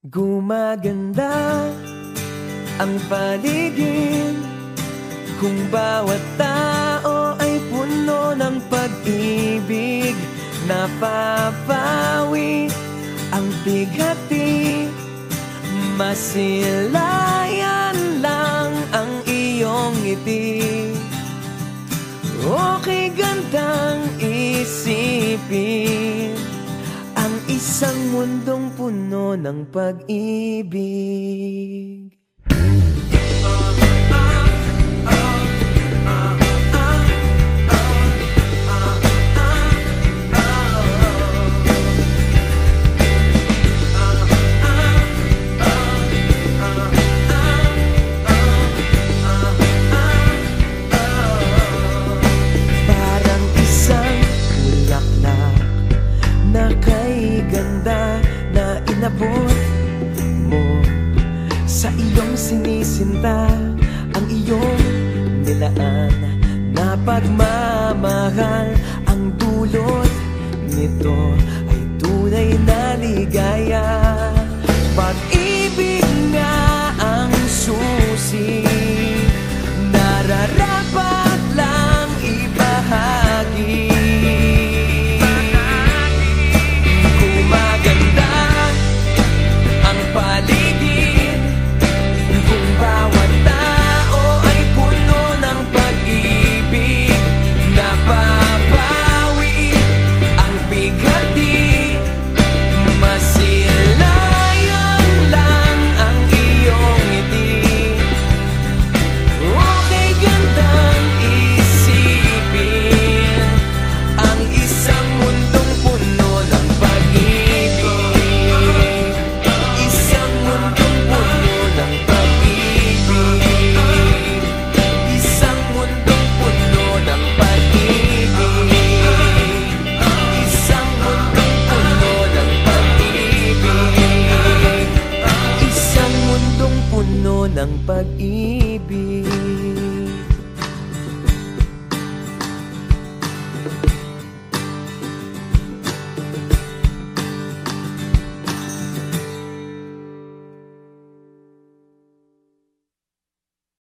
Gumaganda ang paligid Kung bawat tao ay puno ng pag-ibig. Napapawi ang bighati Masilayan lang ang iyong ngiti. Okay gandang isang mundong puno ng pag-ibig sinisinta Ang iyong nilaan. Na pagmamahal Ang dulot